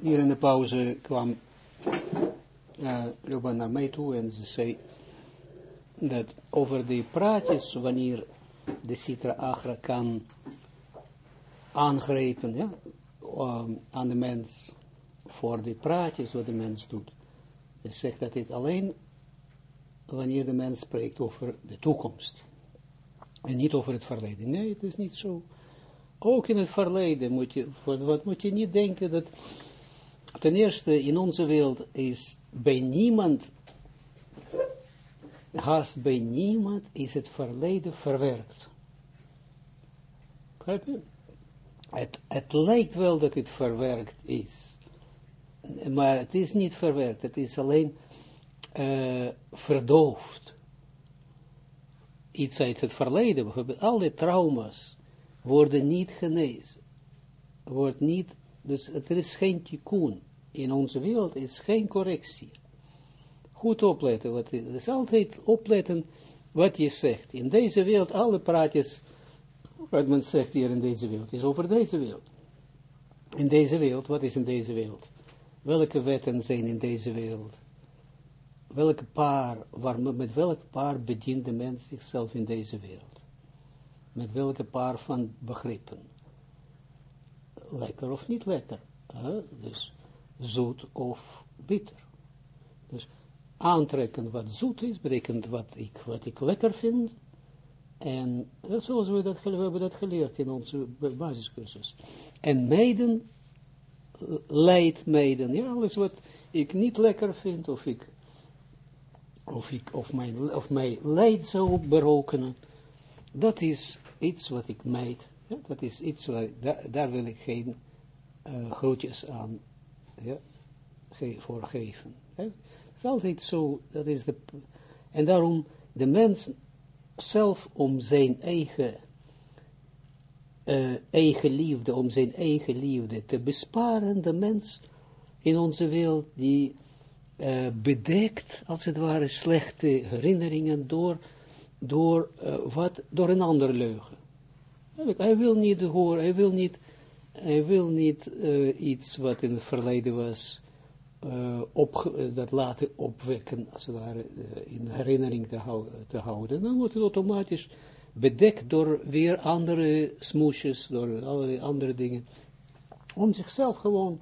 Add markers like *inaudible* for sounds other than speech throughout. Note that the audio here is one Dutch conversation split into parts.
hier in de pauze kwam uh, Luba naar mij toe en ze zei dat over die praatjes, wanneer de Sitra Agra kan aangrijpen ja, um, aan de mens voor die praatjes wat de mens doet. Ze zegt dat dit alleen wanneer de mens spreekt over de toekomst. En niet over het verleden. Nee, het is niet zo. Ook in het verleden moet je, wat moet je niet denken dat, ten eerste in onze wereld is bij niemand, haast bij niemand is het verleden verwerkt. Het, het lijkt wel dat het verwerkt is, maar het is niet verwerkt, het is alleen uh, verdoofd. Iets uit het verleden, bijvoorbeeld alle trauma's, worden niet genezen. Wordt niet, dus er is geen tikkun. In onze wereld is geen correctie. Goed opletten, wat is, is altijd opletten wat je zegt. In deze wereld, alle praatjes, wat men zegt hier in deze wereld, is over deze wereld. In deze wereld, wat is in deze wereld? Welke wetten zijn in deze wereld? Welke paar, waar, met welk paar bedient de mens zichzelf in deze wereld? met welke paar van begrippen. Lekker of niet lekker. Dus zoet of bitter. Dus aantrekken wat zoet is, betekent wat ik, wat ik lekker vind. En zoals we dat, we hebben dat geleerd in onze basiscursus. En meiden, leid meiden, ja, alles wat ik niet lekker vind, of ik, of ik, of mijn, of mij leid zou berokkenen, dat is iets wat ik meid, dat is iets waar, daar, wil ik geen uh, grootjes aan ja, ge, voor geven. Het is altijd zo, dat is de, en daarom de mens zelf om zijn eigen, uh, eigen liefde, om zijn eigen liefde te besparen, de mens in onze wereld die uh, bedekt, als het ware, slechte herinneringen door door, wat, door een andere leugen. Hij wil niet horen, hij wil niet, hij wil niet uh, iets wat in het verleden was, uh, op, dat laten opwekken, als het ware, in herinnering te, te, houden. Dan wordt het automatisch bedekt door weer andere smoesjes, door allerlei andere dingen, om zichzelf gewoon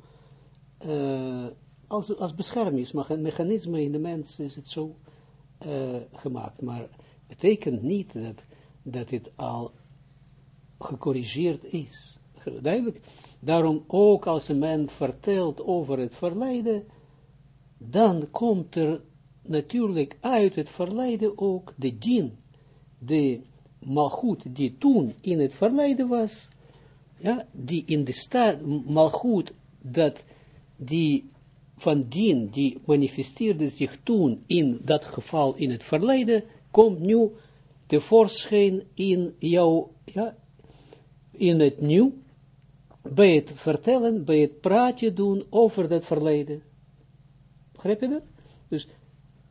als, als beschermingsmechanisme in de mens is het zo gemaakt, maar betekent niet dat, dat het al gecorrigeerd is. Duidelijk. Daarom ook als een man vertelt over het verleden, dan komt er natuurlijk uit het verleden ook de dien, de malgoed die toen in het verleden was, ja, die in de staat, malgoed, dat die van dien, die manifesteerde zich toen in dat geval in het verleden, komt nu tevoorschijn in jou, ja, in het nieuw, bij het vertellen, bij het praatje doen over dat verleden. Begrijp je dat? Dus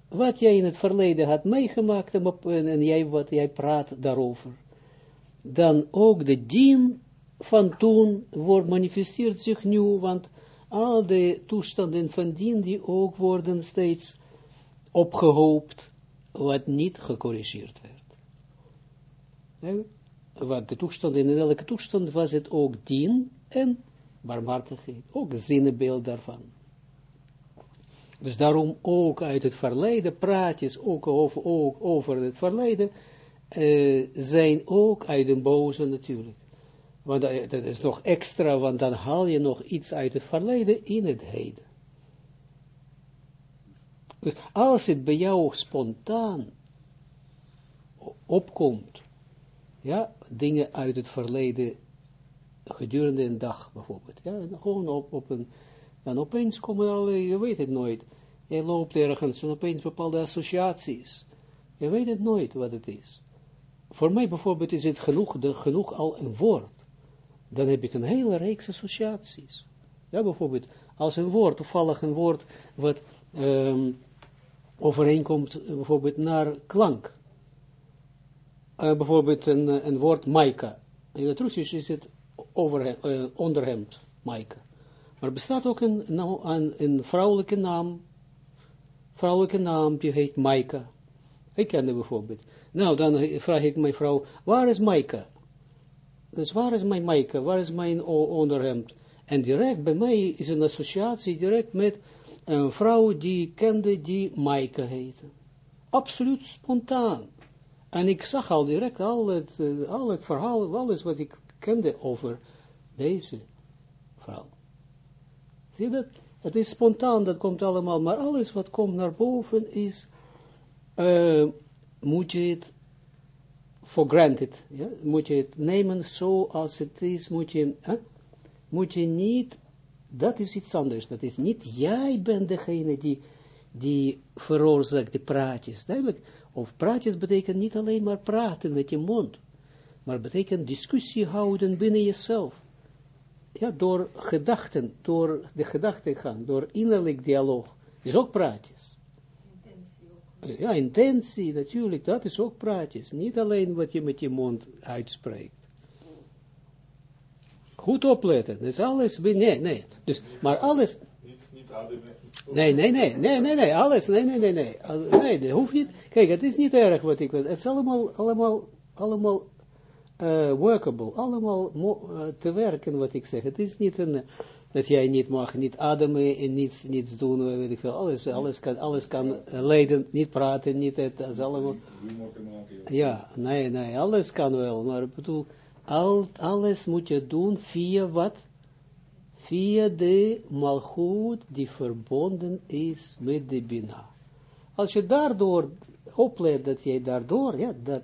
wat jij in het verleden had meegemaakt en, jij, wat jij praat daarover, dan ook de dien van toen wordt manifesteert zich nu, want al de toestanden van dien die ook worden steeds opgehoopt wat niet gecorrigeerd werd. Wat de toestand, in welke toestand was het ook dien en barmhartigheid, ook zinnebeeld daarvan. Dus daarom ook uit het verleden, praatjes ook over, ook over het verleden, uh, zijn ook uit een boze natuurlijk. Want dat is nog extra, want dan haal je nog iets uit het verleden in het heden. Dus als het bij jou spontaan opkomt, ja, dingen uit het verleden, gedurende een dag bijvoorbeeld, ja, gewoon op, op een, dan opeens komen er je weet het nooit, je loopt ergens en opeens bepaalde associaties, je weet het nooit wat het is. Voor mij bijvoorbeeld is het genoeg, de, genoeg al een woord, dan heb ik een hele reeks associaties. Ja, bijvoorbeeld, als een woord, toevallig een woord, wat um, overeenkomt bijvoorbeeld naar klank. Uh, bijvoorbeeld een, eh, een woord maika. In het Russisch is het uh, onderhemd, maika. Maar bestaat ook een, nou, een, een vrouwelijke naam, vrouwelijke naam, die heet Maika. Ik ken die bijvoorbeeld. Nou, dan vraag ik mijn vrouw, waar is Maika? Dus waar is mijn Maika? Waar is mijn onderhemd? En direct bij mij is een associatie direct met een vrouw die kende die Maika heette. Absoluut spontaan. En ik zag al direct al het, uh, al het verhaal, alles wat ik kende over deze vrouw. Zie je dat? Het is spontaan, dat komt allemaal, maar alles wat komt naar boven is, uh, moet je het for granted, ja? moet je het nemen zoals het is, moet je, moet je niet, dat is iets anders, dat is niet, jij bent degene die, die veroorzaakt de praatjes, duidelijk, of praatjes betekent niet alleen maar praten met je mond, maar betekent discussie houden binnen jezelf. Ja, door gedachten, door de gedachten gaan, door innerlijk dialoog, is ook praatjes. Intentie Ja, intentie, natuurlijk, dat is ook praatjes. Niet alleen wat je met je mond uitspreekt. Goed opletten, dus alles, nee, nee, dus, maar alles, Nee, nee, nee, nee, nee, nee, alles, nee, nee, nee, nee, nee, dat hoeft niet. Kijk, het is niet erg wat ik wil. Het is allemaal, allemaal, allemaal uh, workable, allemaal uh, te werken wat ik zeg. Het is niet een, dat jij niet mag, niet ademen en niets, niets doen, weet ik veel. Alles, alles kan, alles kan leiden, niet praten, niet het, dat is allemaal. Ja, nee, nee, alles kan wel, maar ik bedoel, al, alles moet je doen via wat? Via de malgoed die verbonden is met de Bina. Als je daardoor oplet dat jij daardoor, ja, dat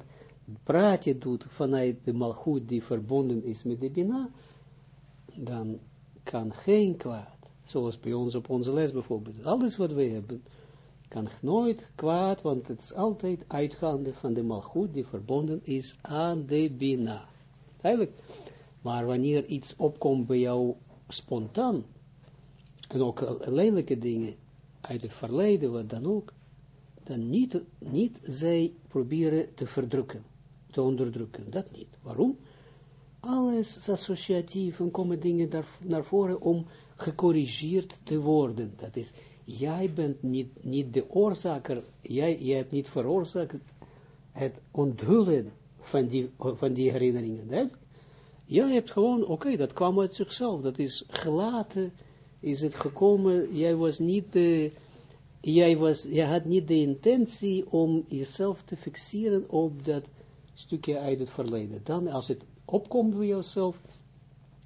praatje doet vanuit de malgoed die verbonden is met de Bina, dan kan geen kwaad, zoals bij ons op onze les bijvoorbeeld, alles wat we hebben, kan nooit kwaad, want het is altijd uitgaande van de malgoed die verbonden is aan de Bina. Eigenlijk, maar wanneer iets opkomt bij jou spontaan, en ook lelijke dingen uit het verleden, wat dan ook, dan niet, niet zij proberen te verdrukken, te onderdrukken, dat niet. Waarom? Alles is associatief en komen dingen daar, naar voren om gecorrigeerd te worden. Dat is, jij bent niet, niet de oorzaker, jij, jij hebt niet veroorzaakt het onthullen van die, van die herinneringen. Hè? Jij hebt gewoon, oké, dat kwam uit zichzelf, dat is gelaten, is het gekomen, jij was niet jij, was, jij had niet de intentie om jezelf te fixeren op dat stukje uit het verleden. Dan, als het opkomt bij jezelf,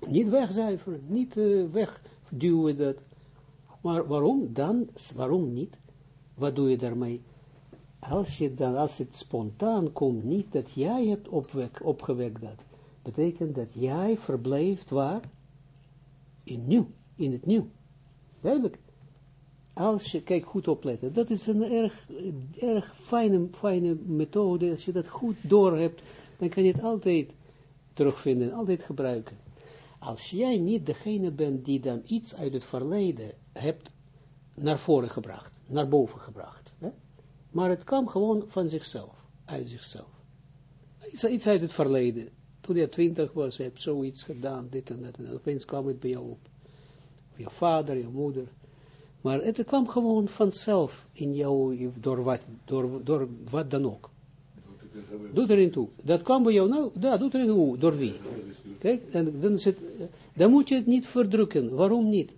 niet wegzuiveren, niet uh, wegduwen dat. Maar waarom dan, waarom niet? Wat doe je daarmee? Als, je dan, als het spontaan komt, niet dat jij hebt opwek, opgewekt dat, betekent dat jij verblijft waar? In nieuw, in het nieuw. Duidelijk. Als je, kijk goed opletten, dat is een erg, erg fijne, fijne methode, als je dat goed door hebt, dan kan je het altijd terugvinden, altijd gebruiken. Als jij niet degene bent die dan iets uit het verleden hebt naar voren gebracht, naar boven gebracht, hè? maar het kwam gewoon van zichzelf, uit zichzelf. Iets uit het verleden, toen je twintig was, heb zoiets gedaan, dit en dat, en opeens kwam het bij jou op. Je vader, je moeder. Maar het kwam gewoon vanzelf in jou, door wat, door, door wat dan ook. Doe erin toe. Dat kwam bij jou, nou, ja, doe erin toe. Door wie? Kijk, en dan, zit, dan moet je het niet verdrukken. Waarom niet?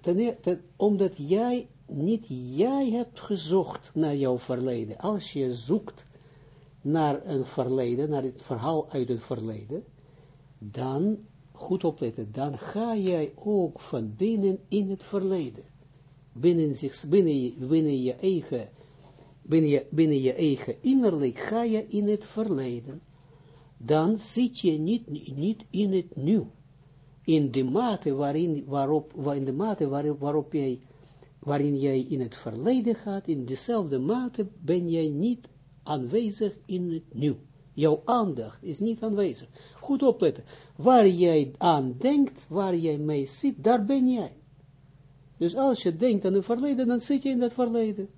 Ten, omdat jij, niet jij hebt gezocht naar jouw verleden. Als je zoekt naar een verleden, naar het verhaal uit het verleden, dan, goed opletten, dan ga jij ook van binnen in het verleden. Binnen, zich, binnen, je, eigen, binnen je, binnen je eigen innerlijk ga je in het verleden. Dan zit je niet, niet in het nu. In de mate waarin, waarop, in de mate waarop, waarop jij, waarin jij in het verleden gaat, in dezelfde mate ben jij niet aanwezig in het nu. Jouw aandacht is niet aanwezig. Goed opletten. Waar jij aan denkt, waar jij mee zit, daar ben jij. Dus als je denkt aan het verleden, dan zit je in dat verleden.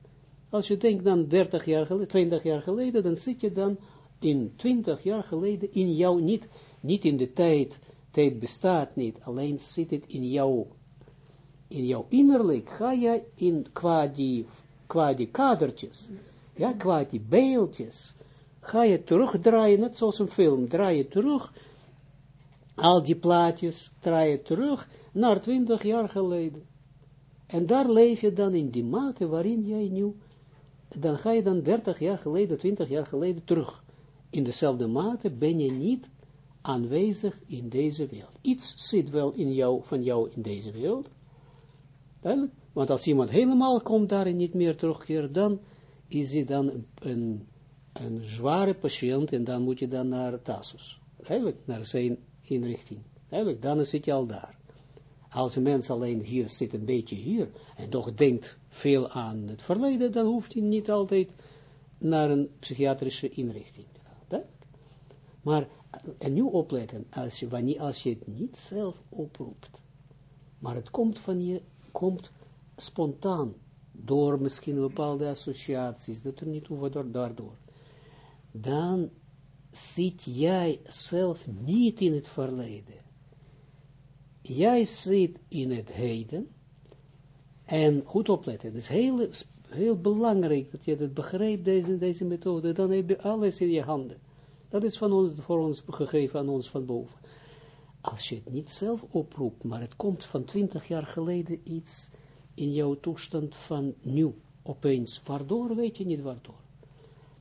Als je denkt aan 30 jaar geleden, 20 jaar geleden, dan zit je dan in 20 jaar geleden in jou, niet, niet in de tijd, tijd bestaat niet, alleen zit het in jouw in jouw innerlijk, ga je in, qua die, qua die kadertjes, ja, qua die beeldjes, ga je terugdraaien, net zoals een film, draai je terug, al die plaatjes, draai je terug naar twintig jaar geleden. En daar leef je dan in die mate waarin jij nu, dan ga je dan 30 jaar geleden, 20 jaar geleden terug. In dezelfde mate ben je niet aanwezig in deze wereld. Iets zit wel in jou, van jou in deze wereld. Duidelijk? Want als iemand helemaal komt daar en niet meer terugkeert, dan is hij dan een, een, zware patiënt en dan moet je dan naar Tassus. Eigenlijk naar zijn inrichting. Eigenlijk, dan zit je al daar. Als een mens alleen hier zit, een beetje hier, en toch denkt veel aan het verleden, dan hoeft hij niet altijd naar een psychiatrische inrichting te gaan. Maar, en nu opletten, als je, wanneer, als je het niet zelf oproept, maar het komt van je, komt spontaan, door misschien bepaalde associaties, dat er niet hoeven daardoor, dan zit jij zelf niet in het verleden. Jij zit in het heden, en goed opletten, het is heel, heel belangrijk dat je dat begrijpt, deze, deze methode, dan heb je alles in je handen. Dat is van ons, voor ons gegeven aan ons van boven. Als je het niet zelf oproept, maar het komt van twintig jaar geleden iets in jouw toestand van nieuw, opeens, waardoor weet je niet waardoor.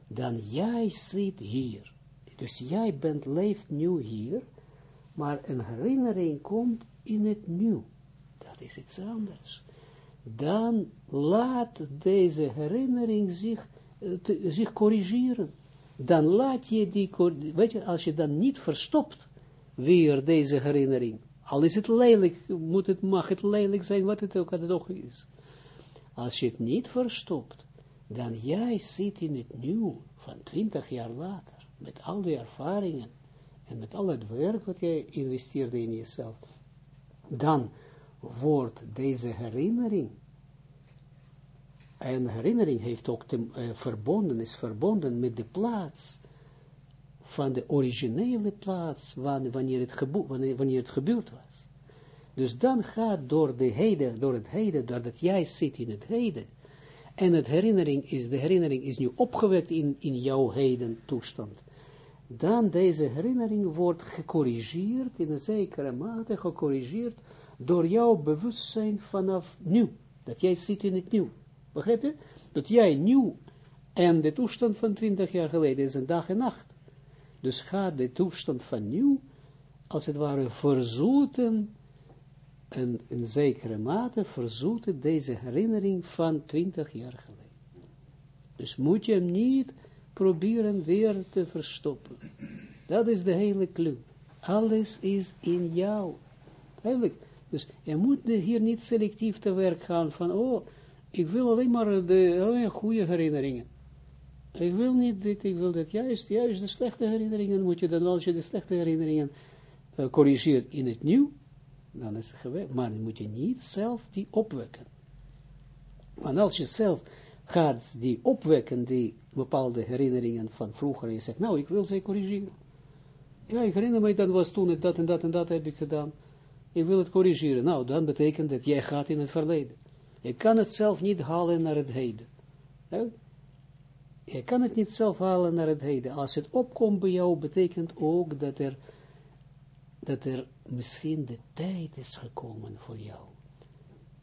Dan jij zit hier. Dus jij bent, leeft nu hier, maar een herinnering komt in het nieuw. Dat is iets anders. Dan laat deze herinnering zich, uh, zich corrigeren. Dan laat je die, weet je, als je dan niet verstopt, weer deze herinnering, al is het lelijk, moet het, mag het lelijk zijn, wat het ook, ook is. Als je het niet verstopt, dan jij zit in het nieuw van twintig jaar later, met al die ervaringen, en met al het werk wat jij investeerde in jezelf, dan wordt deze herinnering, en herinnering heeft ook te, uh, verbonden, is verbonden met de plaats, van de originele plaats, wanneer het, wanneer, wanneer het gebeurd was. Dus dan gaat door de heden, door het heden, doordat jij zit in het heden, en het herinnering is, de herinnering is nu opgewekt in, in jouw heden toestand, dan deze herinnering wordt gecorrigeerd, in een zekere mate gecorrigeerd, door jouw bewustzijn vanaf nu, dat jij zit in het nieuw. Begrijp je? Dat jij nieuw en de toestand van twintig jaar geleden is een dag en nacht. Dus gaat de toestand van nieuw, als het ware, verzoeten, en in zekere mate verzoeten deze herinnering van twintig jaar geleden. Dus moet je hem niet proberen weer te verstoppen. Dat is de hele clue. Alles is in jou. Eigenlijk. Dus je moet hier niet selectief te werk gaan van, oh, ik wil alleen maar de goede herinneringen. Ik wil niet dit, ik wil dat. Juist, juist de slechte herinneringen moet je dan, als je de slechte herinneringen uh, corrigeert in het nieuw, dan is het gewerkt. Maar dan moet je niet zelf die opwekken. Want als je zelf gaat die opwekken, die bepaalde herinneringen van vroeger, en je zegt, nou, ik wil ze corrigeren. Ja, ik herinner me, dat was toen dat en dat en dat heb ik gedaan. Ik wil het corrigeren. Nou, dan betekent dat jij gaat in het verleden. Je kan het zelf niet halen naar het heden. Je kan het niet zelf halen naar het heden. Als het opkomt bij jou, betekent ook dat er, dat er misschien de tijd is gekomen voor jou.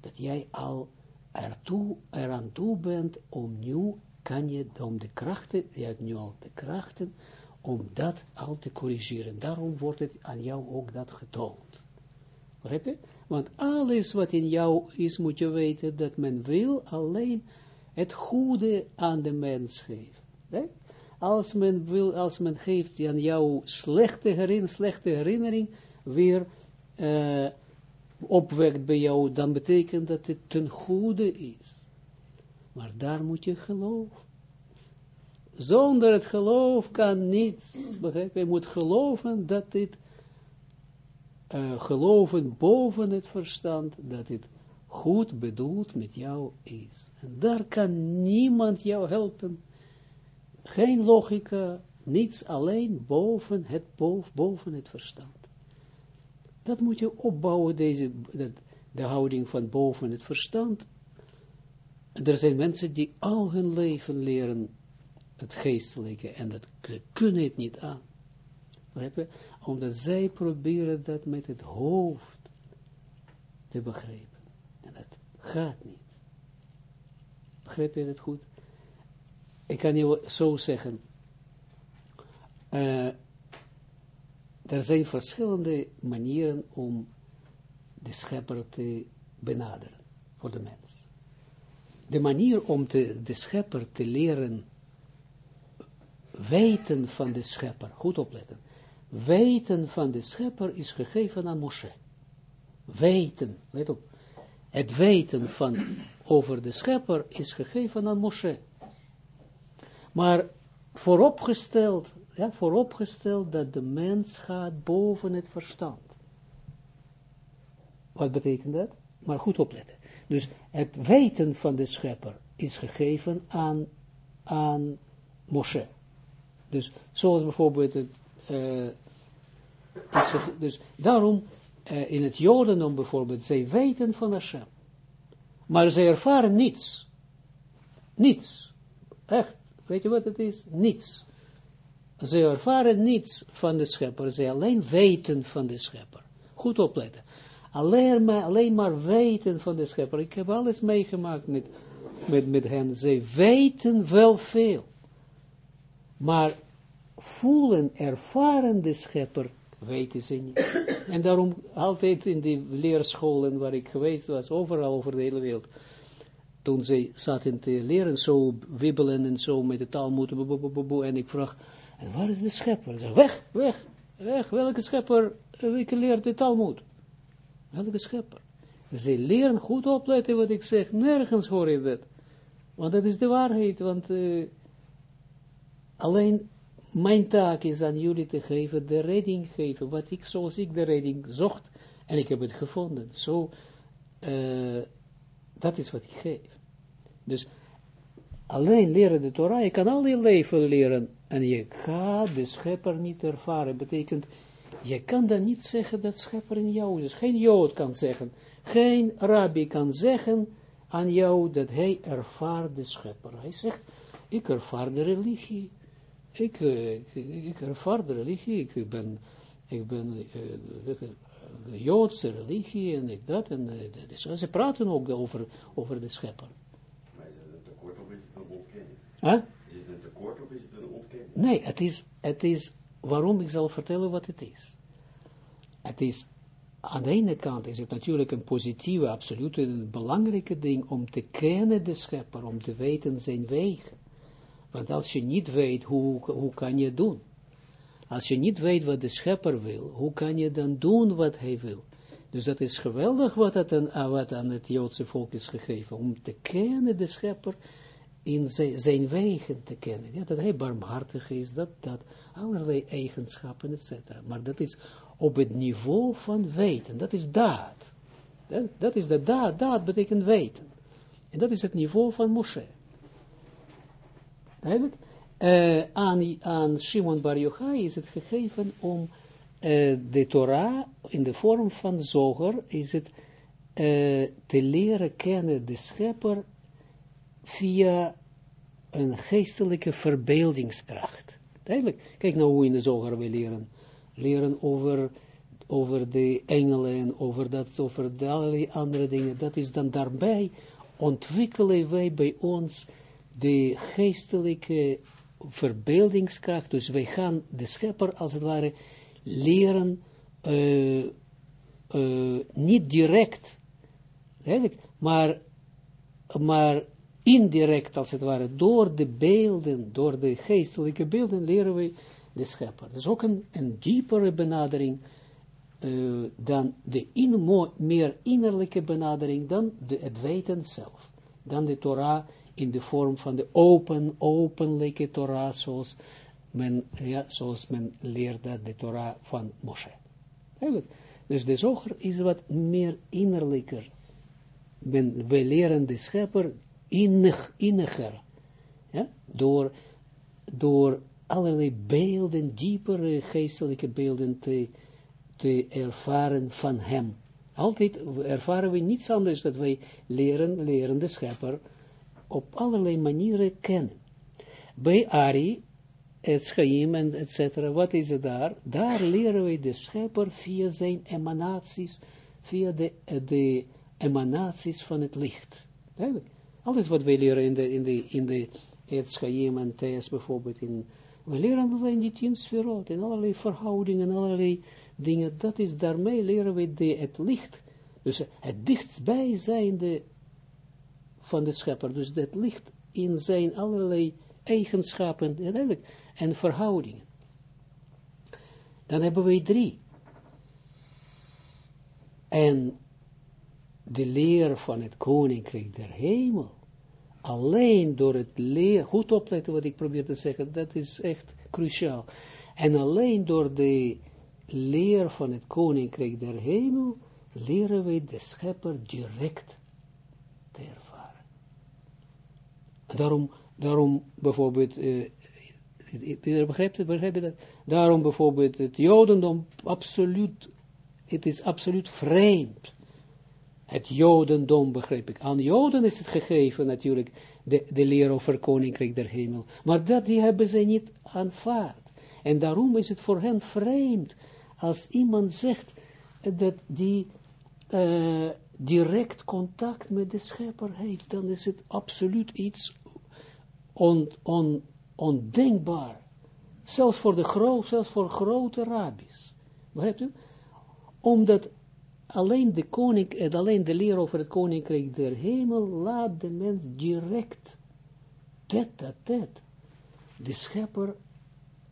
Dat jij al ertoe, eraan toe bent om nu, kan je, om de krachten, je hebt nu al de krachten, om dat al te corrigeren. Daarom wordt het aan jou ook dat getoond. Begrijp je? Want alles wat in jou is, moet je weten, dat men wil alleen het goede aan de mens geven. Als men wil, als men geeft aan jou slechte, herin, slechte herinnering, weer uh, opwekt bij jou, dan betekent dat het ten goede is. Maar daar moet je geloven. Zonder het geloof kan niets. Begrijp je? Moet geloven dat dit, uh, geloven boven het verstand, dat dit goed bedoeld met jou is. En daar kan niemand jou helpen. Geen logica, niets alleen boven het, boven het verstand. Dat moet je opbouwen, deze, dat, de houding van boven het verstand. Er zijn mensen die al hun leven leren het geestelijke en dat kunnen het niet aan. Omdat zij proberen dat met het hoofd te begrijpen. En dat gaat niet. Begrijp je het goed? Ik kan je zo zeggen. Uh, er zijn verschillende manieren om de schepper te benaderen voor de mens. De manier om te, de schepper te leren weten van de schepper, goed opletten, weten van de schepper is gegeven aan Moshe. Weten, let op, het weten van over de schepper is gegeven aan Moshe. Maar vooropgesteld, ja, vooropgesteld dat de mens gaat boven het verstand. Wat betekent dat? Maar goed opletten. Dus het weten van de schepper is gegeven aan, aan Moshe. Dus zoals bijvoorbeeld, uh, dus daarom uh, in het Jodendom bijvoorbeeld, zij weten van Hashem. Maar zij ervaren niets. Niets. Echt. Weet je wat het is? Niets. Zij ervaren niets van de schepper. Zij alleen weten van de schepper. Goed opletten. Alleen maar, alleen maar weten van de schepper. Ik heb alles meegemaakt met, met, met hen. Zij weten wel veel. Maar voelen, ervaren de schepper, weten ze niet. En daarom altijd in die leerscholen waar ik geweest was, overal over de hele wereld, toen ze zaten te leren, zo wibbelen en zo met de taal moeten, en ik vraag, en waar is de schepper? Ze zeg, weg, weg, weg, welke schepper, welke leert de Talmud? Welke schepper? Ze leren goed opletten wat ik zeg, nergens hoor je dat. Want dat is de waarheid, want uh, alleen mijn taak is aan jullie te geven, de redding geven, wat ik, zoals ik de redding zocht, en ik heb het gevonden. Zo, uh, dat is wat ik geef. Dus, alleen leren de Torah, je kan al je leven leren, en je gaat de schepper niet ervaren, betekent, je kan dan niet zeggen dat schepper in jou is. Geen Jood kan zeggen, geen rabbi kan zeggen aan jou dat hij ervaart de schepper. Hij zegt, ik ervaar de religie. Ik, uh, ik, ik ervaar de religie, ik ben, ik ben uh, de Joodse religie en ik dat, en uh, ze praten ook over, over de schepper. Maar is het een tekort of is het een ontkenning? Huh? Is het een tekort of is het een ontkenning? Nee, het is, het is waarom ik zal vertellen wat het is. Het is, aan de ene kant is het natuurlijk een positieve, absoluut een belangrijke ding om te kennen de schepper, om te weten zijn wegen. Want als je niet weet, hoe, hoe kan je doen? Als je niet weet wat de schepper wil, hoe kan je dan doen wat hij wil? Dus dat is geweldig wat, het aan, wat aan het Joodse volk is gegeven, om te kennen de schepper in zijn, zijn wegen te kennen. Ja, dat hij barmhartig is, dat, dat, allerlei eigenschappen, etc. Maar dat is op het niveau van weten, dat is daad. Dat, dat is de daad, daad betekent weten. En dat is het niveau van Moshe. Duidelijk? Uh, aan, aan Shimon Bar Yochai is het gegeven om uh, de Torah in de vorm van zoger is het uh, te leren kennen de schepper via een geestelijke verbeeldingskracht. Duidelijk. Kijk nou hoe in de zoger we leren. Leren over, over de engelen en over, dat, over allerlei andere dingen. Dat is dan daarbij ontwikkelen wij bij ons de geestelijke verbeeldingskracht, dus wij gaan de schepper als het ware leren, uh, uh, niet direct, maar, maar indirect als het ware, door de beelden, door de geestelijke beelden leren wij de schepper. Dat is ook een, een diepere benadering uh, dan de in, meer innerlijke benadering dan de, het weten zelf, dan de Torah in de vorm van de open, openlijke Torah, zoals men, ja, zoals men leerde de Torah van Moshe. Dus de zoger is wat meer innerlijker. Men, we leren de schepper innig, inniger, ja, door, door allerlei beelden, diepere geestelijke beelden te, te ervaren van hem. Altijd ervaren we niets anders dat wij leren, leren de schepper op allerlei manieren kennen. Bij Ari, het en et cetera, wat is het daar? Daar leren we de schepper via zijn emanaties, via de, de emanaties van het licht. Alles wat wij leren in de, in de, in de het en Thijs bijvoorbeeld, in, we leren alleen die tien sferot, in allerlei verhoudingen, allerlei dingen, dat is, daarmee leren we de, het licht, dus het dichtstbijzijnde van de schepper, dus het licht in zijn allerlei eigenschappen en, en verhoudingen. Dan hebben we drie. En de leer van het koninkrijk der hemel, alleen door het leer, goed opletten wat ik probeer te zeggen, dat is echt cruciaal. En alleen door de leer van het koninkrijk der hemel, leren wij de schepper direct te ervaren. Daarom, daarom bijvoorbeeld, uh, begrijpt het, begrijpt? Daarom bijvoorbeeld het jodendom absoluut, het is absoluut vreemd. Het jodendom begrijp ik. Aan joden is het gegeven natuurlijk, de, de leer over koninkrijk der hemel. Maar dat die hebben ze niet aanvaard. En daarom is het voor hen vreemd als iemand zegt dat die uh, direct contact met de schepper heeft, dan is het absoluut iets on, on, ondenkbaar. Zelfs voor de groot, zelfs voor grote rabbis. Begrijpt u? Omdat alleen de koning, en alleen de leer over het koninkrijk der hemel, laat de mens direct, tet a tet, de schepper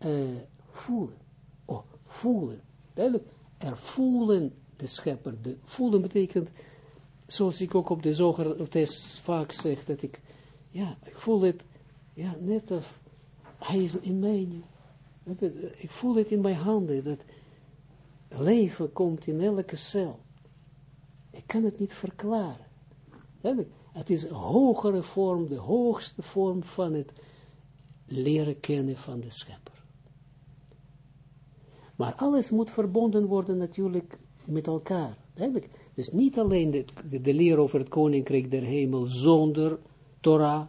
uh, voelen. Oh, voelen. Duidelijk, er voelen de schepper. De voelen betekent, zoals ik ook op de zoger vaak zeg, dat ik, ja, ik voel het, ja, net of hij is in mij. Ik voel het in mijn handen, dat leven komt in elke cel. Ik kan het niet verklaren. Het is een hogere vorm, de hoogste vorm van het leren kennen van de schepper. Maar alles moet verbonden worden natuurlijk met elkaar. Duidelijk. Dus niet alleen de, leer over het koninkrijk der hemel zonder Torah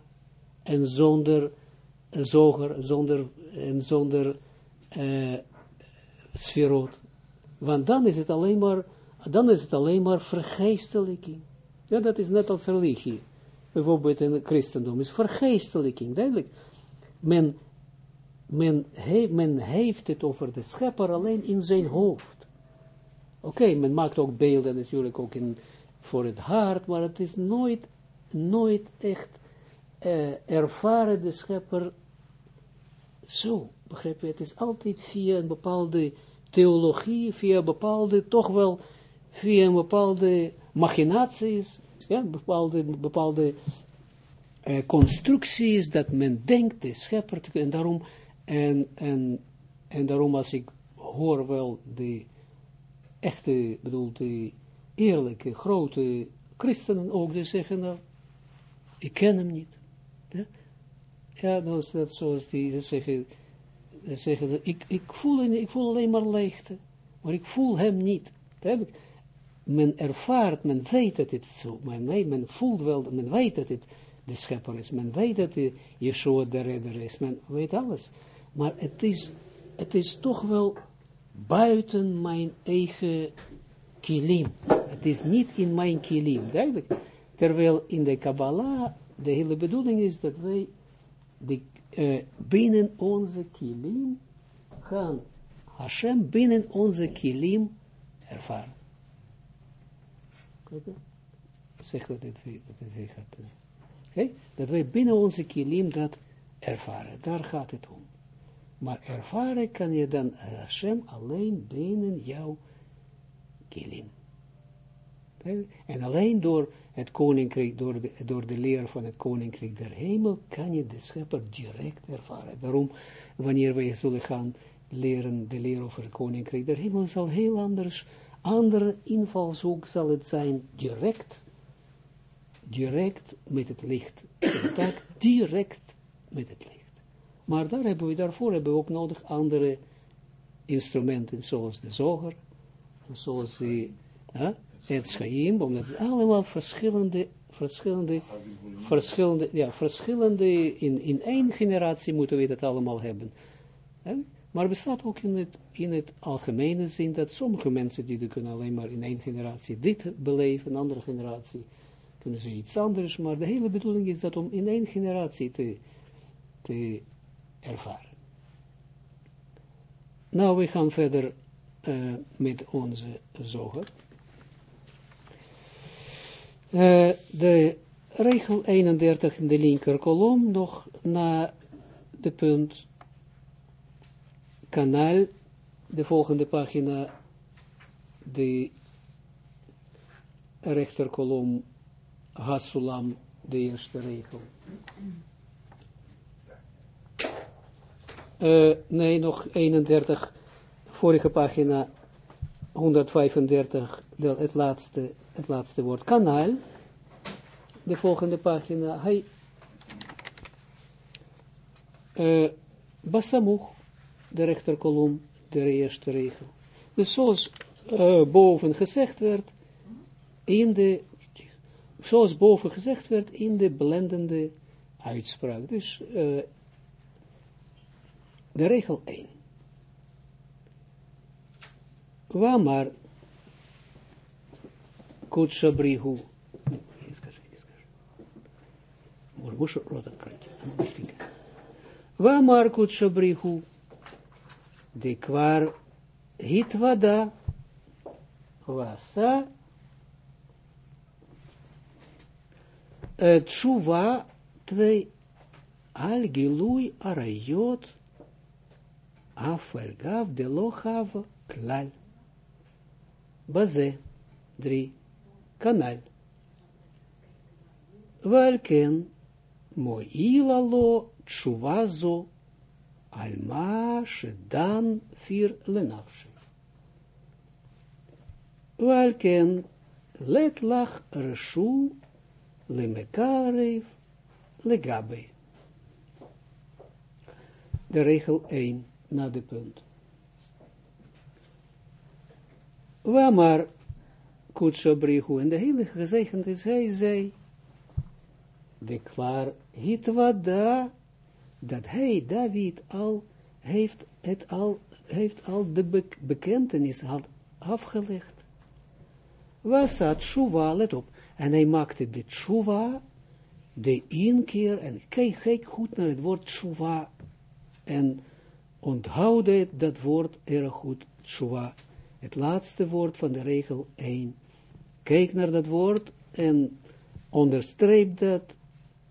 en zonder zoger, zonder, en zonder uh, sferot. Want dan is het alleen maar, dan is het alleen maar vergeestelijking. Ja, dat is net als religie. Bijvoorbeeld in het christendom is vergeestelijking. Duidelijk. Men, men heeft het over de schepper alleen in zijn hoofd. Oké, men maakt ook beelden natuurlijk ook in, voor het hart, maar het is nooit, nooit echt uh, ervaren de schepper zo, begrijp je? Het is altijd via een bepaalde theologie, via bepaalde, toch wel, via een bepaalde machinaties, ja, bepaalde, bepaalde uh, constructies, dat men denkt de schepper te en daarom, en, en, en daarom als ik hoor wel de echte, bedoel, de eerlijke, grote christenen ook, die zeggen, nou, ik ken hem niet. Ja, ja nou is dat zoals die zeggen, die zeggen ik, ik, voel, ik voel alleen maar leegte, maar ik voel hem niet. Men ervaart, men weet dat het zo, men, men voelt wel, men weet dat het de schepper is, men weet dat Yeshua de redder is, men weet alles. Maar het is, het is toch wel buiten mijn eigen kilim. Het is niet in mijn kilim, duidelijk. Terwijl in de Kabbalah de hele bedoeling is dat wij de, uh, binnen onze kilim gaan Hashem binnen onze kilim ervaren. Zeg dat het, dat het weer gaat. Okay? Dat wij binnen onze kilim dat ervaren. Daar gaat het om. Maar ervaren kan je dan Hashem alleen binnen jouw kilim. En alleen door het koninkrijk, door de, door de leer van het koninkrijk der hemel, kan je de schepper direct ervaren. Daarom, wanneer wij zullen gaan leren, de leer over het koninkrijk der hemel, zal heel anders, andere invalshoek zal het zijn, direct, direct met het licht. Contact direct met het licht. Maar daar hebben we, daarvoor hebben we ook nodig andere instrumenten, zoals de zoger, zoals de, Het schaim, omdat allemaal verschillende, verschillende, verschillende, ja, verschillende, in, in één generatie moeten we dat allemaal hebben. Hè? Maar bestaat ook in het, in het algemene zin dat sommige mensen die kunnen alleen maar in één generatie dit beleven, een andere generatie kunnen ze iets anders, maar de hele bedoeling is dat om in één generatie te, te Nou, we gaan verder uh, met onze zoger. Uh, de regel 31 in de linker kolom nog na de punt kanaal, de volgende pagina, de rechterkolom Hasulam, de eerste regel. Uh, nee, nog 31, vorige pagina 135, de, het, laatste, het laatste woord, kanaal. De volgende pagina, hij, uh, basamuch, de rechterkolom, de eerste regel. Dus zoals uh, boven gezegd werd, in de, zoals boven gezegd werd, in de blendende uitspraak. Dus de regel 1. Wamar Kutshabrihu. Муж рот открыть. Быстренько. Вамар Kutshabrihu. De kwar hitvada wasa tshuva twee al gilui afel de lochav klal. Baze, drie, kanal. Welken moila lo tshuvazo alma shedan fir lenafshe. Welken let lach reshu lemekarev legabe. De regel 1 na de punt. Waar maar Kutsabrihu en de heilige gezegend is, hij zei, de klaar hitvada, dat hij, David, al heeft het al, heeft al de be bekentenis had afgelegd. Was dat tshuva, let op, en hij maakte de tshuva, de inkeer, en kijk goed naar het woord tshuva, en onthoud dat woord erg goed, tshuva, het laatste woord van de regel 1. Kijk naar dat woord en onderstreep dat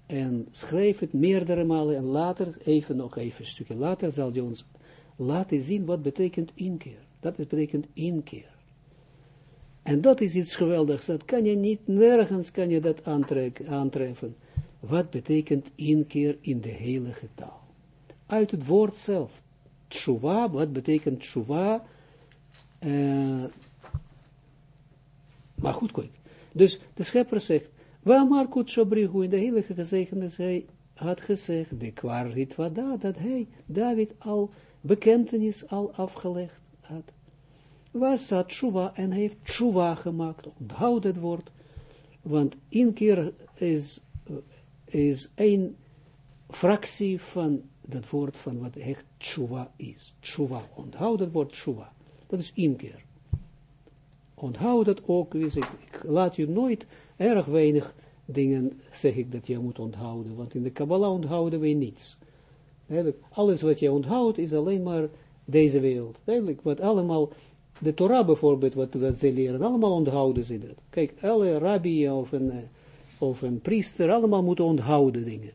en schrijf het meerdere malen en later, even nog even een stukje later, zal je ons laten zien wat betekent inkeer. Dat is betekent inkeer. En dat is iets geweldigs, dat kan je niet, nergens kan je dat aantreffen. Wat betekent inkeer in de heilige taal? Uit het woord zelf. Tshuva, wat betekent tshuva? Uh, maar goed, kijk. Dus de schepper zegt, waar Markut Shabrihu in de heilige gezegende hij had gezegd, de kwarit wada, dat hij, David, al bekentenis al afgelegd had. Was dat tshuva en heeft tshuva gemaakt, onthoud het woord, want één keer is, is een fractie van dat woord van wat echt tshuva is. Tshuva, onthoud het woord tshuva. Dat is inkeer. Onthoud dat ook, ik, ik laat je nooit erg weinig dingen, zeg ik dat je moet onthouden, want in de Kabbalah onthouden we niets. Alles wat je onthoudt is alleen maar deze wereld. Wat allemaal, de Torah bijvoorbeeld, wat, wat ze leren, allemaal onthouden ze dat. Kijk, alle rabbi of een, eh, of een priester, allemaal moeten onthouden dingen.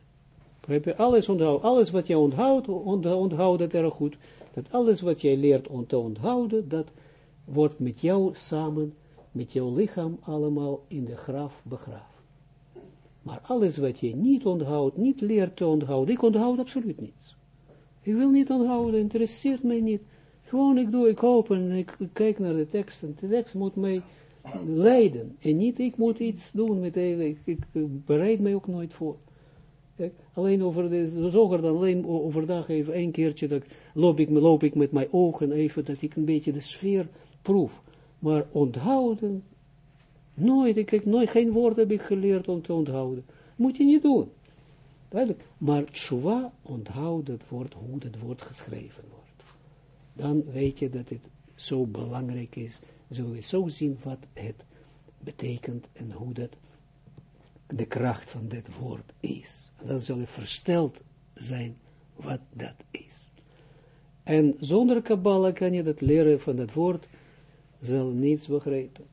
Alles onthouden, alles wat je onthoudt, onthoud het erg goed dat alles wat jij leert te onthouden, dat wordt met jou samen, met jouw lichaam allemaal in de graf begraven. Maar alles wat je niet onthoudt, niet leert te onthouden, ik onthoud absoluut niets. Ik wil niet onthouden, interesseert mij niet. Gewoon, ik doe, ik open, ik kijk naar de tekst, en de tekst moet mij leiden. En niet, ik moet iets doen met ik, ik bereid mij ook nooit voor alleen over de zoger dan alleen overdag even een keertje, dat loop ik, loop ik met mijn ogen even, dat ik een beetje de sfeer proef. Maar onthouden, Nooit, ik nooit, geen woord heb ik geleerd om te onthouden. Moet je niet doen. Duidelijk. Maar tshuva onthoudt het woord, hoe het woord geschreven wordt. Dan weet je dat het zo belangrijk is. Zullen we zo zien wat het betekent en hoe dat de kracht van dit woord is. dan zal je versteld zijn wat dat is. En zonder Kabbalah kan je dat leren van dat woord, zal niets begrijpen.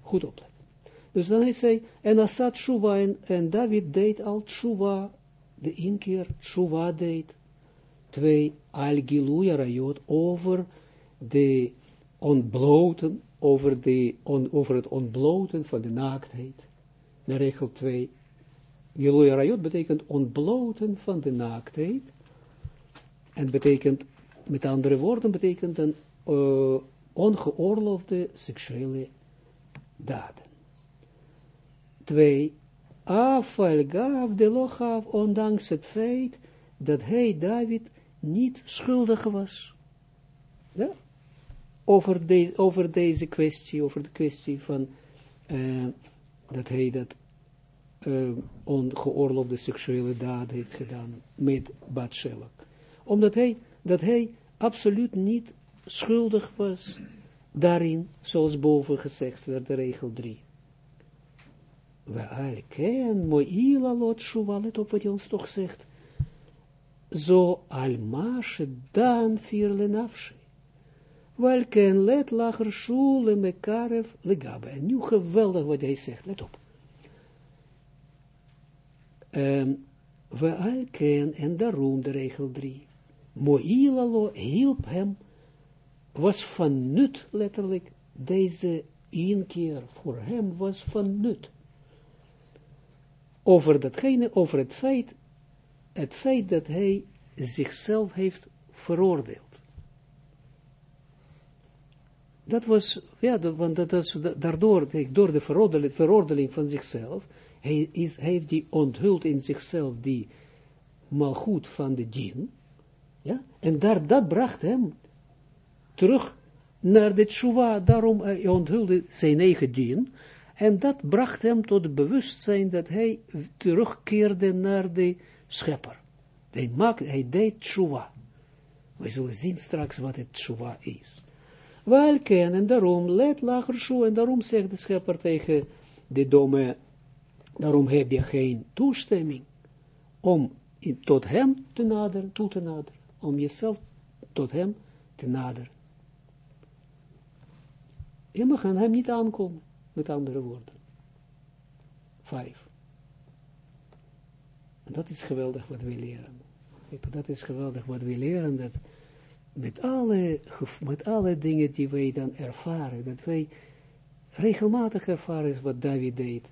Goed opletten. Dus dan hij zei, en Asad Shuva, en, en David deed al Shuva, de inkeer Shuva deed. Twee, al Giluya Rayot, over de ontbloten, over, de, on, over het ontbloten van de naaktheid. De regel 2. Giluya Rayot betekent ontbloten van de naaktheid. En betekent, met andere woorden, betekent een uh, ongeoorloofde seksuele daden. Twee, afval gaf de lochav, ondanks het feit dat hij, David, niet schuldig was. Ja? Over, over deze kwestie, over de kwestie van uh, dat hij dat uh, ongeoorloofde seksuele daad heeft gedaan met Bathsheba. Omdat hij, dat hij absoluut niet schuldig was daarin, zoals boven gezegd werd, de regel 3. We al ken, mo'ila lot shuva, let op wat hij ons toch zegt. Zo almashe dan firle nafshe. Wel ken let lacher shule mekarev legabe. En nu geweldig wat hij zegt, let op. Um, we al ken, en daarom de regel 3. Mo'ila hielp hem was van nut, letterlijk, deze inkeer voor hem was van nut. Over datgene, over het feit, het feit dat hij zichzelf heeft veroordeeld. Dat was, ja, dat, want dat was daardoor, door de veroordeling, veroordeling van zichzelf, hij, heeft die onthuld in zichzelf, die malgoed van de djinn, ja, en daar, dat bracht hem terug naar de tshuva, daarom hij onthulde zijn eigen dien, en dat bracht hem tot het bewustzijn dat hij terugkeerde naar de schepper. Hij, maakte, hij deed tshuva. We zullen zien straks wat het tshuva is. Wel kennen, daarom let lager shu, en daarom zegt de schepper tegen de domme, daarom heb je geen toestemming om tot hem te naderen, toe te naderen, om jezelf tot hem te naderen. Je mag aan hem niet aankomen, met andere woorden. Vijf. En dat is geweldig wat we leren. Dat is geweldig wat we leren, dat met alle, met alle dingen die wij dan ervaren, dat wij regelmatig ervaren wat David deed?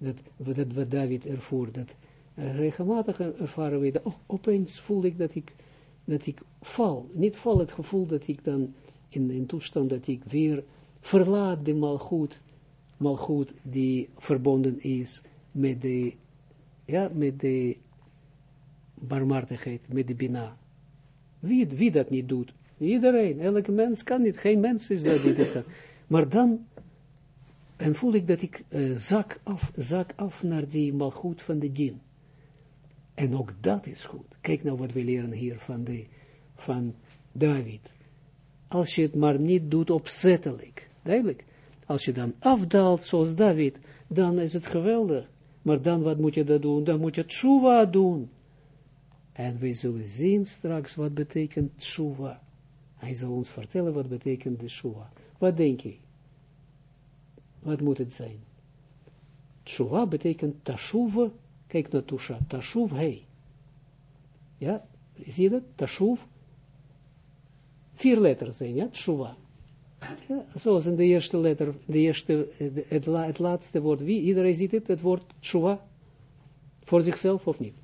Dat, dat wat David ervoer, dat uh, regelmatig ervaren we dat, oh, opeens voel ik dat ik, dat ik val, niet val het gevoel dat ik dan in een toestand dat ik weer verlaat de malgoed, malgoed die verbonden is met de, ja, met de barmhartigheid, met de bina. Wie, wie dat niet doet? Iedereen, elke mens kan niet, geen mens is dat niet dat. *laughs* Maar dan, en voel ik dat ik uh, zak, af, zak af naar die malgoed van de djinn. En ook dat is goed. Kijk nou wat we leren hier van, de, van David. Als je het maar niet doet opzettelijk. Duidelijk. Als je dan afdaalt zoals David, dan is het geweldig. Maar dan, wat moet je dan doen? Dan moet je tshuva doen. En we zullen zien straks wat betekent tshuva. Hij zal ons vertellen wat betekent de tshuva. Wat denk je? Wat moet het zijn? Tshuva betekent tashuva. Kijk naar Tusha. Tashuv hey. Ja, zie je dat? Tashuv. Vier letters zijn, ja? Tshuva. Ja, zoals in de eerste letter, de eerste, het, het, laatste woord, wie, iedereen ziet het, het woord tshuva, voor zichzelf of niet.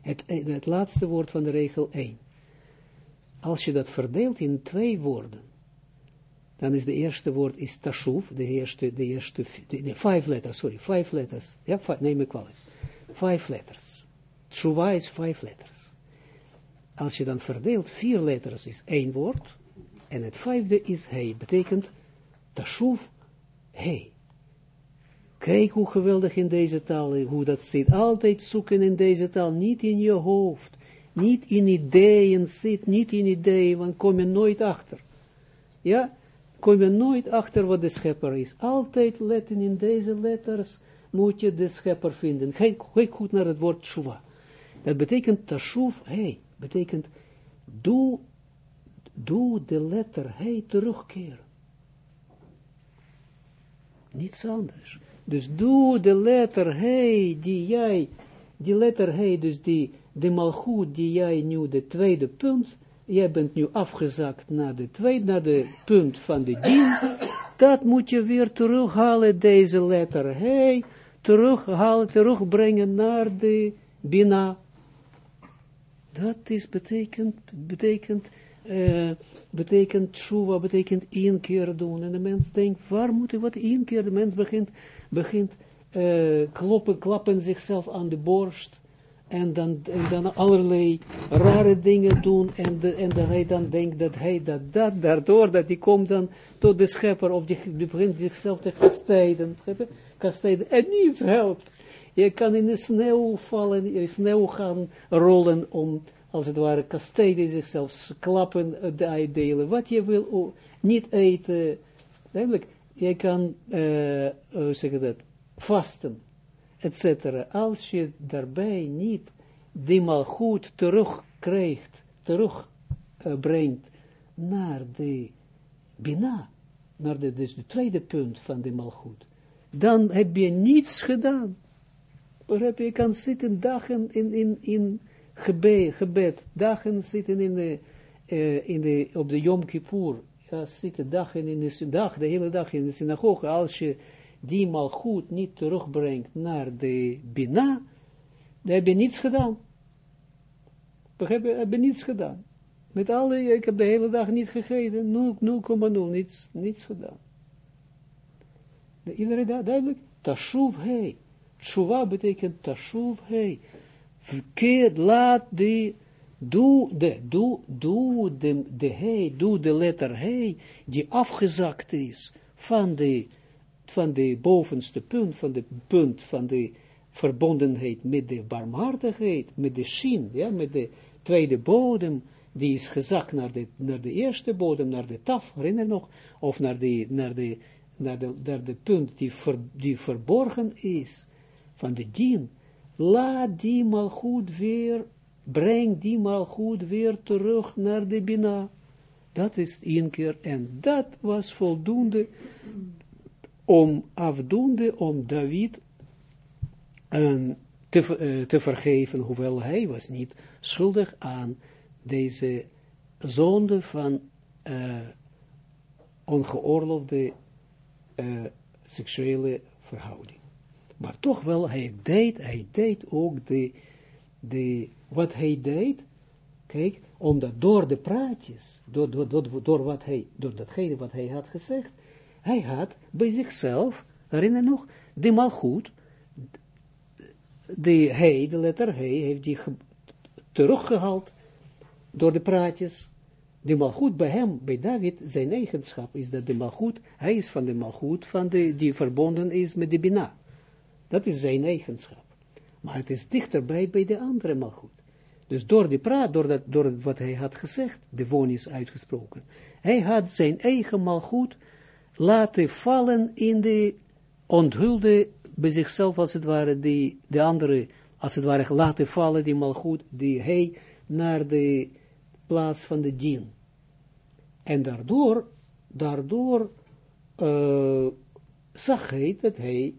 Het, het laatste woord van de regel 1. Als je dat verdeelt in twee woorden, dan is de eerste woord is tashuv, de eerste, de eerste, de, vijf letters, sorry, vijf letters, ja, neem ik wel vijf letters. Tshuva is vijf letters. Als je dan verdeelt, vier letters is één woord, en het vijfde is hij, betekent tashuv hij. Kijk hoe geweldig in deze taal, hoe dat zit. Altijd zoeken in deze taal, niet in je hoofd, niet in ideeën zit, niet in ideeën, want kom je nooit achter. Ja, kom je nooit achter wat de schepper is. Altijd letten in deze letters, moet je de schepper vinden. Kijk, goed naar het woord tshuva. Dat betekent tashuv, hey, betekent doe, doe de letter hey terugkeren. Niets anders. Dus doe de letter hey die jij, die letter hey, dus die, de malgoed die jij nu de tweede punt, jij bent nu afgezakt naar de tweede, naar de punt van de dien, dat moet je weer terughalen, deze letter hey, terughalen, terugbrengen naar de bina. Dat is betekent, betekent, uh, betekent tshuva, betekent één keer doen. En de mens denkt, waar moet ik wat één keer? De mens begint, begint uh, kloppen, klappen zichzelf aan de borst. En dan, en dan allerlei rare dingen doen. En, de, en dat hij dan denkt dat hij dat, dat, daardoor, dat hij komt dan tot de schepper. Of die, die begint zichzelf te kastijden. Kastijden. En niets helpt. Je kan in de sneeuw vallen, in de sneeuw gaan rollen om, als het ware, kastijden zichzelf, klappen, de uitdelen, wat je wil, niet eten. Eigenlijk, je kan, uh, hoe zeg je dat, vasten, etc. Als je daarbij niet die mal goed terugkrijgt, terugbrengt uh, naar de bina, naar de, dus de tweede punt van de malgoed, dan heb je niets gedaan. Begrijp je, kan zitten dagen in, in, in gebed, gebed, dagen zitten in de, uh, in de, op de Yom Kippur, ja, zitten dagen in de dag, de hele dag in de synagoge, als je die mal goed niet terugbrengt naar de Bina, dan heb je niets gedaan. Begrijp je, heb je niets gedaan. Met alle, ik heb de hele dag niet gegeten, 0,0, niets, niets gedaan. Iedereen duidelijk? Tashuv hei. Tshuva betekent tashuv hei. Verkeerd, laat de, doe de, doe, doe de, de hei, doe de letter hei, die afgezakt is van de, van de bovenste punt, van de punt van de verbondenheid met de barmhartigheid, met de shin, ja, met de tweede bodem, die is gezakt naar de, naar de eerste bodem, naar de taf, herinner nog, of naar de, naar de, naar de, punt die, die verborgen is, van de dien, laat die mal goed weer, breng die mal goed weer terug naar de Bina. Dat is één keer, en dat was voldoende om afdoende om David um, te, uh, te vergeven, hoewel hij was niet schuldig aan deze zonde van uh, ongeoorloofde seksuele verhouding. Maar toch wel, hij deed, hij deed ook de, de, wat hij deed, kijk, omdat door de praatjes, door, door, door, door, wat hij, door datgene wat hij had gezegd, hij had bij zichzelf, herinner nog, de malgoed, de hij, de letter hij, heeft die teruggehaald door de praatjes. De malgoed bij hem, bij David, zijn eigenschap is dat de malgoed, hij is van de malgoed, van de, die verbonden is met de bina. Dat is zijn eigenschap. Maar het is dichterbij bij de andere malgoed. Dus door die praat, door, dat, door wat hij had gezegd, de woon is uitgesproken. Hij had zijn eigen malgoed laten vallen in de onthulde bij zichzelf, als het ware, die, de andere, als het ware, laten vallen, die malgoed, die hij naar de plaats van de dien. En daardoor, daardoor uh, zag hij dat hij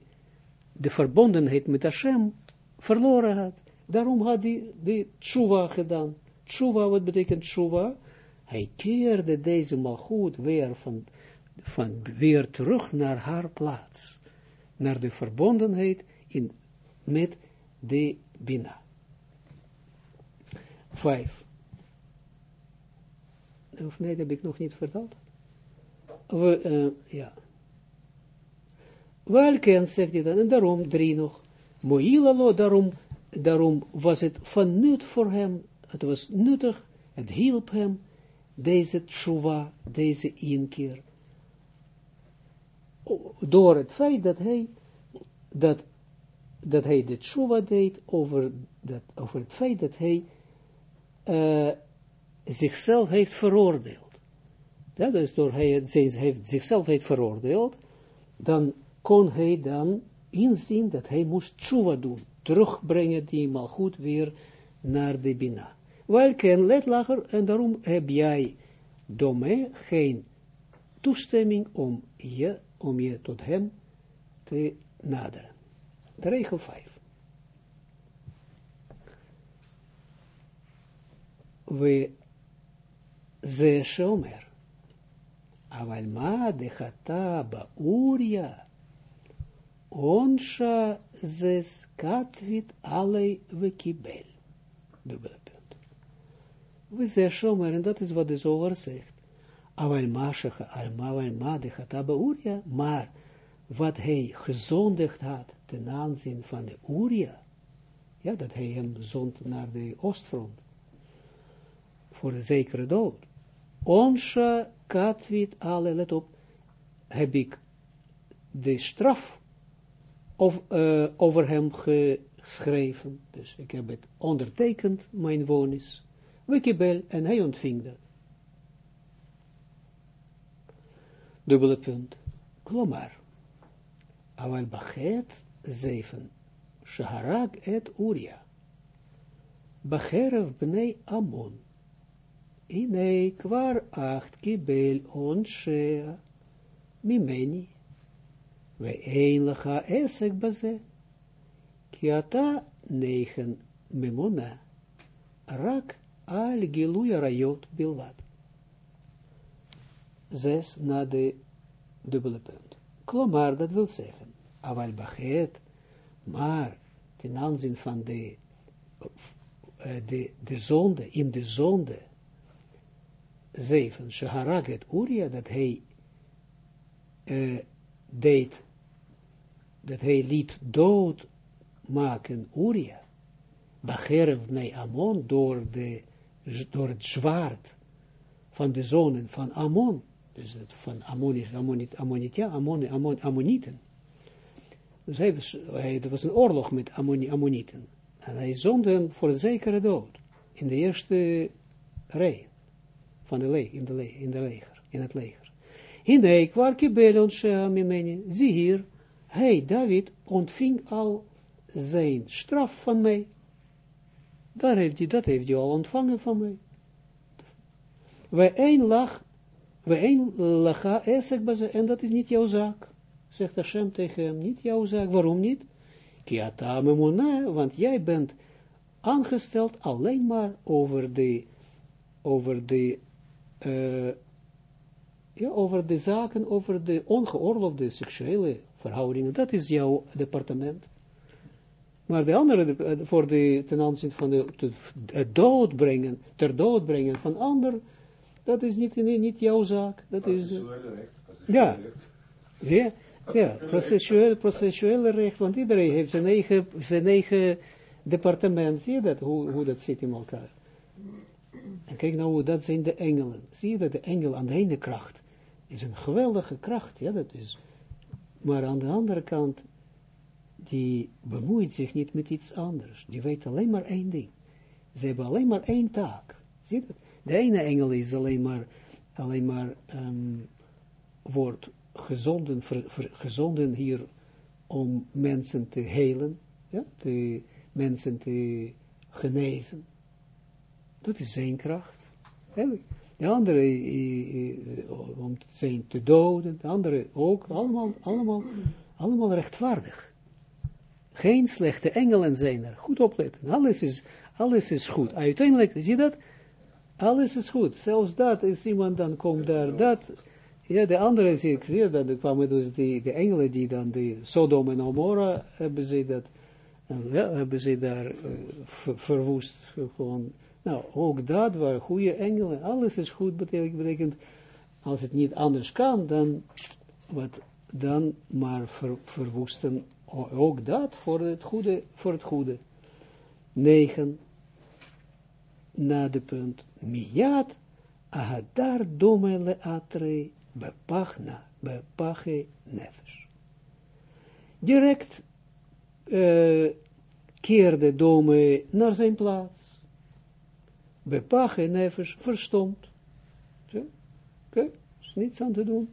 de verbondenheid met Hashem verloren had. Daarom had hij de tshuva gedaan. Tshuva, wat betekent tshuva? Hij keerde deze malgoed weer van, van weer terug naar haar plaats. Naar de verbondenheid in, met de Bina. Vijf. Of nee, dat heb ik nog niet verteld. We, uh, ja. Welke zegt hij dan, en daarom drie nog. Moilalo, daarom, daarom was het van nut voor hem, het was nuttig, het hielp hem, deze tshuva, deze inkeer. Door het feit dat hij dat, dat hij de tshuva deed over, dat, over het feit dat hij uh, zichzelf heeft veroordeeld. Ja, dus door hij heeft, zichzelf heeft veroordeeld, dan kon hij dan inzien dat hij moest tshuva doen, terugbrengen die goed weer naar de bina. Welke let lager, en daarom heb jij mij geen toestemming om je, om je tot hem te naderen. De regel 5. We ze shomer. Aval ma de chata bauria. Onsha zes katvit alei vekibel. Dubbele punt. We ze shomer, en dat is wat de zoger zegt. Bauria, maar wat hij gezondigd had ten aanzien van de Uria, ja, dat hij hem zond naar de oostfront, voor de zekere dood. Onsha katwit alle, let op, heb ik de straf of, uh, over hem geschreven, dus ik heb het ondertekend, mijn wonis, wikibel, en hij ontving dat. Dubbele punt. Klomar. Aval bachet zeven. Shaharag et Uria. Bacherev bnei Amon. Inei kwar acht kibel onshea. Mimeni. We een lecha esek baze. Kiata negen memona. Rak al giluja rayot bilvat. Zes na de dubbele punt. Klomar, dat wil zeggen aval bachet, maar ten aanzien van de, de, de zonde, in de zonde, zeven, shaharaget Uria, dat hij uh, deed, dat hij liet dood maken Uria, Bacherev nee Amon, door, de, door het zwaard van de zonen van Amon, dus van Ammonit, Ammonit, Ammonitia, Ammon, Ammon, Ammonieten, dus hij was, hij, er was een oorlog met Ammonieten. En hij zonde hem voor een zekere dood. In de eerste rij. Van de leger, in, de le in, de leger, in het leger. Hine, kwar kibelon sheamimeni. Zie hier, hij, David, ontving al zijn straf van mij. Daar heeft hij, dat heeft hij al ontvangen van mij. We een lach, we een lacha esek en dat is niet jouw zaak zegt Hashem tegen hem, niet jouw zaak, waarom niet? Kiata memona, want jij bent aangesteld alleen maar over de, over de, uh, ja, over de zaken, over de ongeoorloofde seksuele verhoudingen, dat is jouw departement. Maar de andere, voor de, ten aanzien van de, het doodbrengen, ter doodbrengen van ander, dat is niet, niet jouw zaak. Dat is, ja, zie je? Ja, processuele recht, want iedereen heeft zijn eigen, zijn eigen departement. Zie je dat, hoe, hoe dat zit in elkaar? En kijk nou, dat zijn de engelen. Zie je dat de engel aan de ene kracht is een geweldige kracht, ja, dat is. Maar aan de andere kant, die bemoeit zich niet met iets anders. Die weet alleen maar één ding. Ze hebben alleen maar één taak. Zie je dat? De ene engel is alleen maar, alleen maar um, wordt gezonden, gezonden hier om mensen te helen, ja, mensen te genezen. Dat is zijn kracht. De andere om te zijn te doden, de andere ook, allemaal, allemaal, allemaal rechtvaardig. Geen slechte engelen zijn er. Goed opletten. Alles is, alles is goed. Uiteindelijk, zie je dat? Alles is goed. Zelfs dat is iemand dan komt daar, dat. Ja, de andere zie ik hier, dan kwamen dus die, de engelen die dan de Sodom en Gomorra hebben ze dat, ja, hebben ze daar uh, verwoest, gewoon, nou, ook dat waren goede engelen, alles is goed, betekent, betekent als het niet anders kan, dan, wat, dan maar ver, verwoesten, ook dat voor het goede, voor het goede. 9, na de punt, miyad, ahadar domele atre, bepachna, bepache nefesh. Direct uh, keerde Dome naar zijn plaats. Bepach en nefesh verstomd. Oké, okay. is niets aan te doen.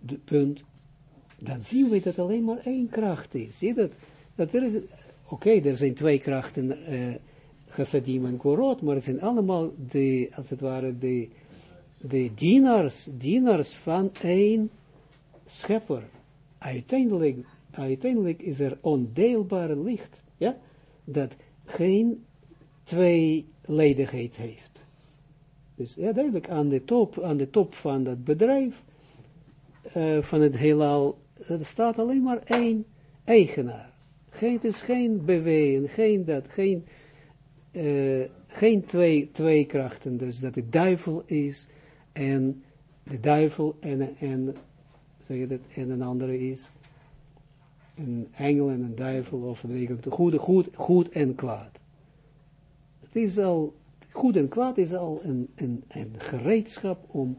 De punt. Dan zien we dat alleen maar één kracht is. Zie dat? Dat er is, oké, er zijn twee krachten, uh, en korot, maar het zijn allemaal de, als het ware, de, de dienaars, dienaars van één schepper. Uiteindelijk, uiteindelijk is er ondeelbaar licht, ja, dat geen tweeledigheid heeft. Dus ja, duidelijk aan de top, aan de top van dat bedrijf, uh, van het heelal, er staat alleen maar één eigenaar. Geen, is geen bewegen, geen dat, geen, uh, geen twee, twee krachten, dus dat de duivel is en de duivel en, en, zeg je dat, en een andere is een engel en een duivel, of een goede, goed, goed en kwaad. Het is al, goed en kwaad is al een, een, een gereedschap om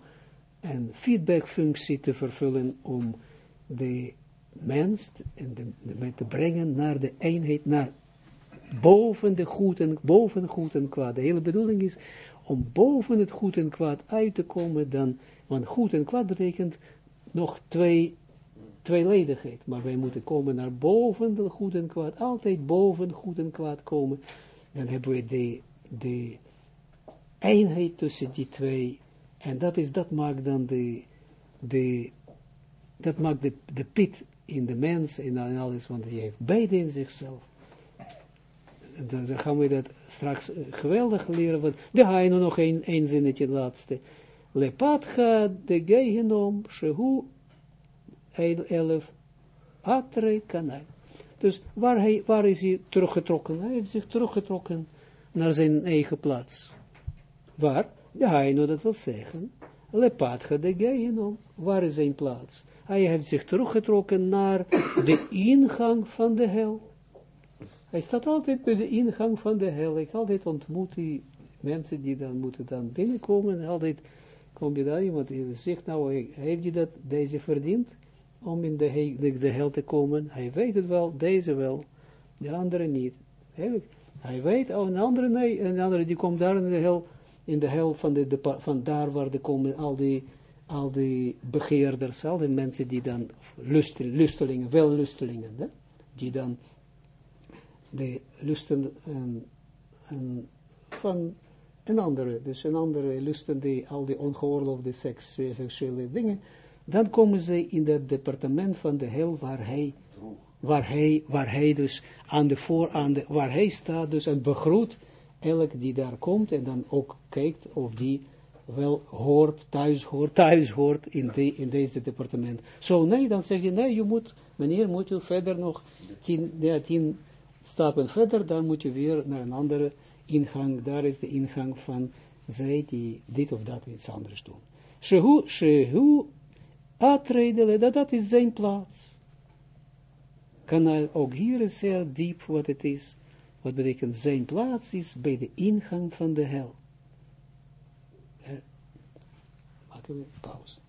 een feedbackfunctie te vervullen om de mens en de, de, te brengen naar de eenheid, naar boven de goed en, boven goed en kwaad. De hele bedoeling is om boven het goed en kwaad uit te komen, dan, want goed en kwaad betekent nog twee, tweeledigheid, maar wij moeten komen naar boven de goed en kwaad, altijd boven goed en kwaad komen, dan hebben we de, de eenheid tussen die twee, en dat, is, dat maakt dan de, de dat maakt de, de pit in de mens en alles, want die heeft beide in zichzelf. Dan, gaan we dat straks uh, geweldig leren, want ga je nog een, een zinnetje laatste. Lepatcha de gehenom, shehu, 11, atre kanal. Dus waar, hij, waar is hij teruggetrokken? Hij heeft zich teruggetrokken naar zijn eigen plaats. Waar? De Haino, dat wil zeggen, Lepatcha de Gehenom, waar is zijn plaats? Hij heeft zich teruggetrokken naar de ingang van de hel. Hij staat altijd bij de ingang van de hel. Ik altijd ontmoet die mensen die dan moeten dan binnenkomen. Altijd kom je daar iemand die zegt, nou, heeft je dat, deze verdiend om in de, de, hel te komen? Hij weet het wel, deze wel, de andere niet. Hij weet, oh, een andere nee, een andere die komt daar in de hel, in de hel van, de van daar waar de komen al die al die begeerders, al die mensen die dan lusten, lustelingen, wel lustelingen, hè? die dan de lusten en, en van een andere, dus een andere lusten die al die ongeoorloofde seks, seksuele dingen, dan komen ze in het departement van de hel waar hij, waar hij, waar hij dus aan de voor, aan de, waar hij staat dus en begroet elk die daar komt en dan ook kijkt of die wel hoort, thuis hoort, thuis hoort in, de, in deze departement. Zo nee, dan zeg je, nee, je moet, meneer, moet je verder nog tien, ja, tien stappen verder, dan moet je weer naar een andere ingang, daar is de ingang van zij die dit of dat iets anders doen. Shehu, shehu, atredele, dat, dat is zijn plaats. Kanaal, ook hier is zeer diep wat het is, wat betekent zijn plaats is bij de ingang van de hel. Pauze.